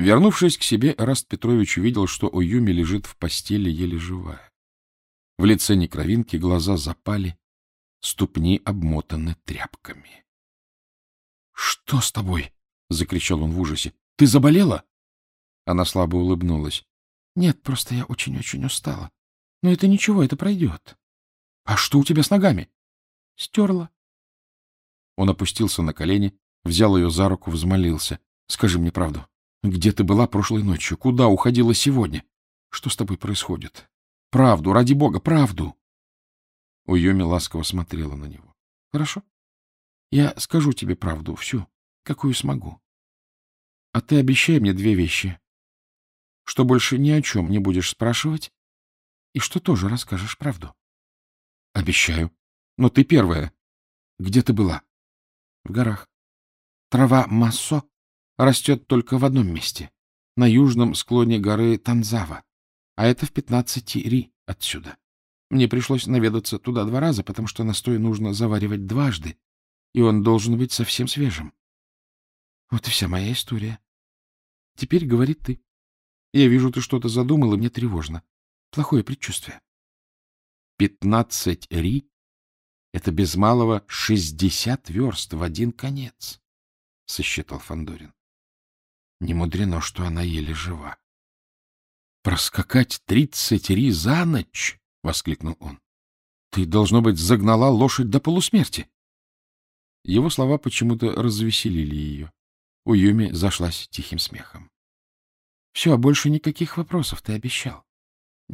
Вернувшись к себе, Раст Петрович увидел, что Уюми лежит в постели еле живая. В лице некровинки глаза запали, ступни обмотаны тряпками. — Что с тобой? — закричал он в ужасе. — Ты заболела? Она слабо улыбнулась. — Нет, просто я очень-очень устала. Но это ничего, это пройдет. — А что у тебя с ногами? — Стерла. Он опустился на колени, взял ее за руку, взмолился. — Скажи мне правду. Где ты была прошлой ночью? Куда уходила сегодня? Что с тобой происходит? Правду, ради бога, правду. Уйоми ласково смотрела на него. — Хорошо. Я скажу тебе правду, всю, какую смогу. А ты обещай мне две вещи. Что больше ни о чем не будешь спрашивать и что тоже расскажешь правду. — Обещаю. Но ты первая. Где ты была? — В горах. Трава массо растет только в одном месте, на южном склоне горы Танзава, а это в пятнадцати ри отсюда. Мне пришлось наведаться туда два раза, потому что настой нужно заваривать дважды, и он должен быть совсем свежим. Вот и вся моя история. Теперь говори ты. Я вижу, ты что-то задумал, и мне тревожно. Плохое предчувствие. Пятнадцать ри — это без малого шестьдесят верст в один конец, — сосчитал Фандорин. Не мудрено, что она еле жива. — Проскакать тридцать ри за ночь! — воскликнул он. — Ты, должно быть, загнала лошадь до полусмерти. Его слова почему-то развеселили ее. У Юми зашлась тихим смехом. — Все, больше никаких вопросов, ты обещал.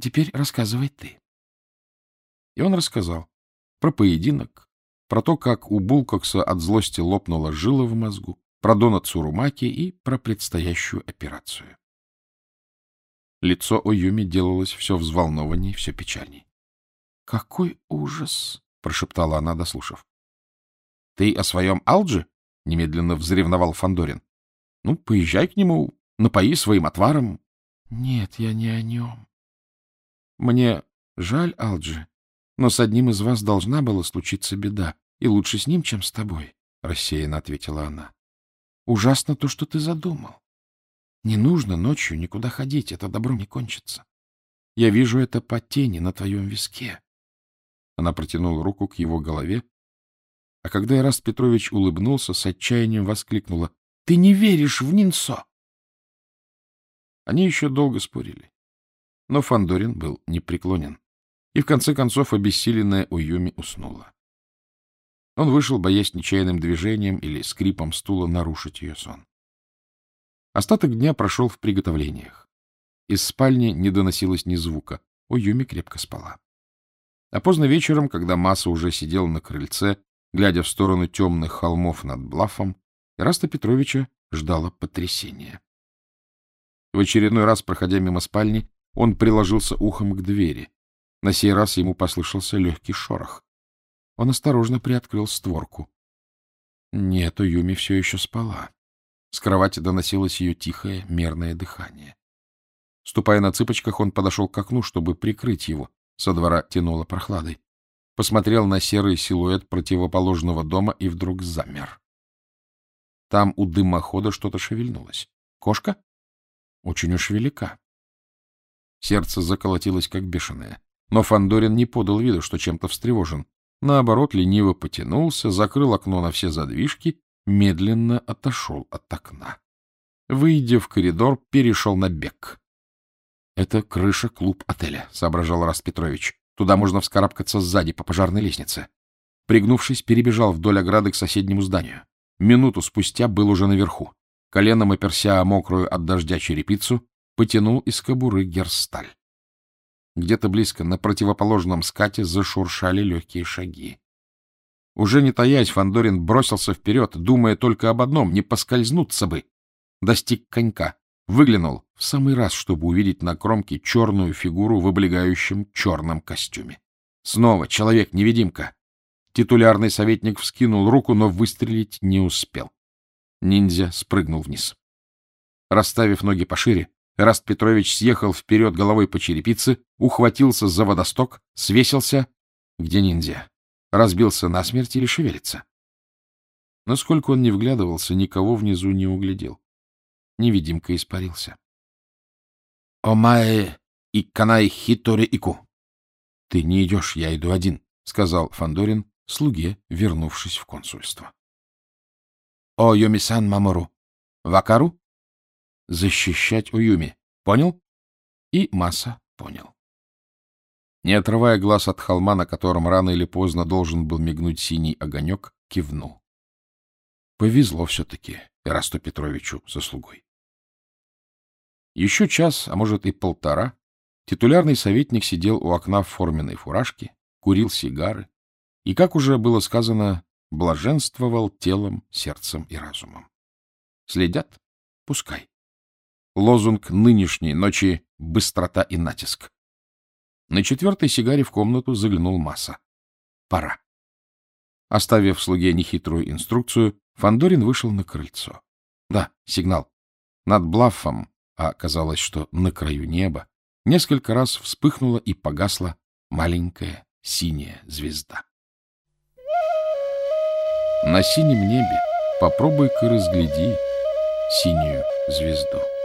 Теперь рассказывай ты. И он рассказал про поединок, про то, как у Булкокса от злости лопнула жила в мозгу, про Дона Цурумаки и про предстоящую операцию. Лицо Оюми делалось все взволнованней, все печальней. — Какой ужас! — прошептала она, дослушав. — Ты о своем Алджи? — немедленно взревновал Фандорин. Ну, поезжай к нему, напои своим отваром. — Нет, я не о нем. — Мне жаль, Алджи, но с одним из вас должна была случиться беда, и лучше с ним, чем с тобой, — рассеянно ответила она. Ужасно то, что ты задумал. Не нужно ночью никуда ходить, это добро не кончится. Я вижу это по тени на твоем виске. Она протянула руку к его голове, а когда Ираст Петрович улыбнулся, с отчаянием воскликнула. — Ты не веришь в Нинсо! Они еще долго спорили, но Фандорин был непреклонен, и в конце концов обессиленная Уюми уснула. Он вышел, боясь нечаянным движением или скрипом стула нарушить ее сон. Остаток дня прошел в приготовлениях. Из спальни не доносилось ни звука. У Юми крепко спала. А поздно вечером, когда Масса уже сидел на крыльце, глядя в сторону темных холмов над Блафом, Раста Петровича ждало потрясение. В очередной раз, проходя мимо спальни, он приложился ухом к двери. На сей раз ему послышался легкий шорох. Он осторожно приоткрыл створку. Нет, Юми все еще спала. С кровати доносилось ее тихое, мерное дыхание. Ступая на цыпочках, он подошел к окну, чтобы прикрыть его. Со двора тянуло прохладой. Посмотрел на серый силуэт противоположного дома и вдруг замер. Там у дымохода что-то шевельнулось. Кошка? Очень уж велика. Сердце заколотилось, как бешеное. Но Фандорин не подал виду, что чем-то встревожен. Наоборот, лениво потянулся, закрыл окно на все задвижки, медленно отошел от окна. Выйдя в коридор, перешел на бег. — Это крыша клуб отеля, — соображал Раст Петрович. Туда можно вскарабкаться сзади по пожарной лестнице. Пригнувшись, перебежал вдоль ограды к соседнему зданию. Минуту спустя был уже наверху. Коленом оперся мокрую от дождя черепицу, потянул из кобуры герсталь. Где-то близко, на противоположном скате, зашуршали легкие шаги. Уже не таясь, Фандорин бросился вперед, думая только об одном — не поскользнуться бы. Достиг конька, выглянул в самый раз, чтобы увидеть на кромке черную фигуру в облегающем черном костюме. Снова человек-невидимка. Титулярный советник вскинул руку, но выстрелить не успел. Ниндзя спрыгнул вниз. Расставив ноги пошире, Раст Петрович съехал вперед головой по черепице, ухватился за водосток, свесился. Где ниндзя? Разбился насмерть или шевелится? Насколько он не вглядывался, никого внизу не углядел. Невидимка испарился. — Омае и канай хитори ику. — Ты не идешь, я иду один, — сказал Фандорин слуге, вернувшись в консульство. — О, Юмисан Мамору. Вакару? — Защищать Уюми. Понял? И Маса понял. Не отрывая глаз от холма, на котором рано или поздно должен был мигнуть синий огонек, кивнул. Повезло все-таки Ирасту Петровичу со слугой. Еще час, а может и полтора, титулярный советник сидел у окна в форменной фуражке, курил сигары и, как уже было сказано, блаженствовал телом, сердцем и разумом. Следят? Пускай. Лозунг нынешней ночи — быстрота и натиск. На четвертой сигаре в комнату заглянул Масса. Пора. Оставив слуге нехитрую инструкцию, Фандорин вышел на крыльцо. Да, сигнал. Над Блаффом, а оказалось, что на краю неба, несколько раз вспыхнула и погасла маленькая синяя звезда. На синем небе попробуй-ка разгляди синюю звезду.